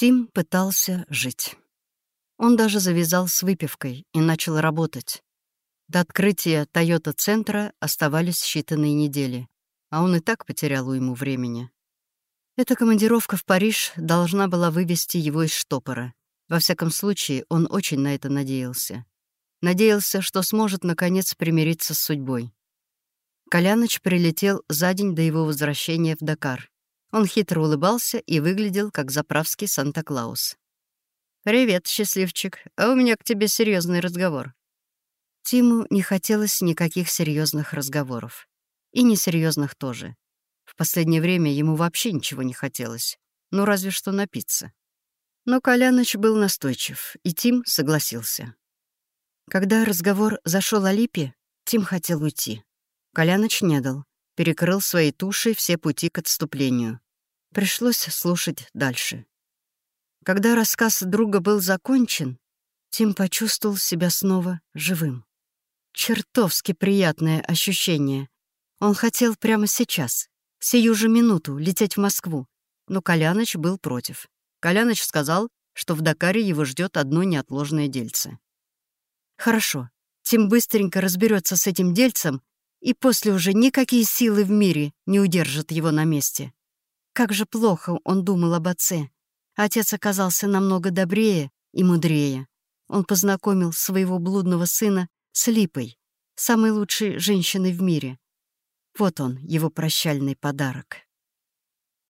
Тим пытался жить. Он даже завязал с выпивкой и начал работать. До открытия Тойота-центра оставались считанные недели, а он и так потерял уйму времени. Эта командировка в Париж должна была вывести его из штопора. Во всяком случае, он очень на это надеялся. Надеялся, что сможет, наконец, примириться с судьбой. Коляныч прилетел за день до его возвращения в Дакар. Он хитро улыбался и выглядел как заправский Санта-Клаус. «Привет, счастливчик. А у меня к тебе серьезный разговор». Тиму не хотелось никаких серьезных разговоров. И несерьезных тоже. В последнее время ему вообще ничего не хотелось. Ну, разве что напиться. Но Коляныч был настойчив, и Тим согласился. Когда разговор зашел о Липе, Тим хотел уйти. Коляныч не дал, перекрыл своей тушей все пути к отступлению. Пришлось слушать дальше. Когда рассказ друга был закончен, Тим почувствовал себя снова живым. Чертовски приятное ощущение. Он хотел прямо сейчас, сию же минуту, лететь в Москву, но Коляныч был против. Коляныч сказал, что в Дакаре его ждет одно неотложное дельце. Хорошо, Тим быстренько разберется с этим дельцем, и после уже никакие силы в мире не удержат его на месте. Как же плохо он думал об отце. Отец оказался намного добрее и мудрее. Он познакомил своего блудного сына с Липой, самой лучшей женщиной в мире. Вот он, его прощальный подарок.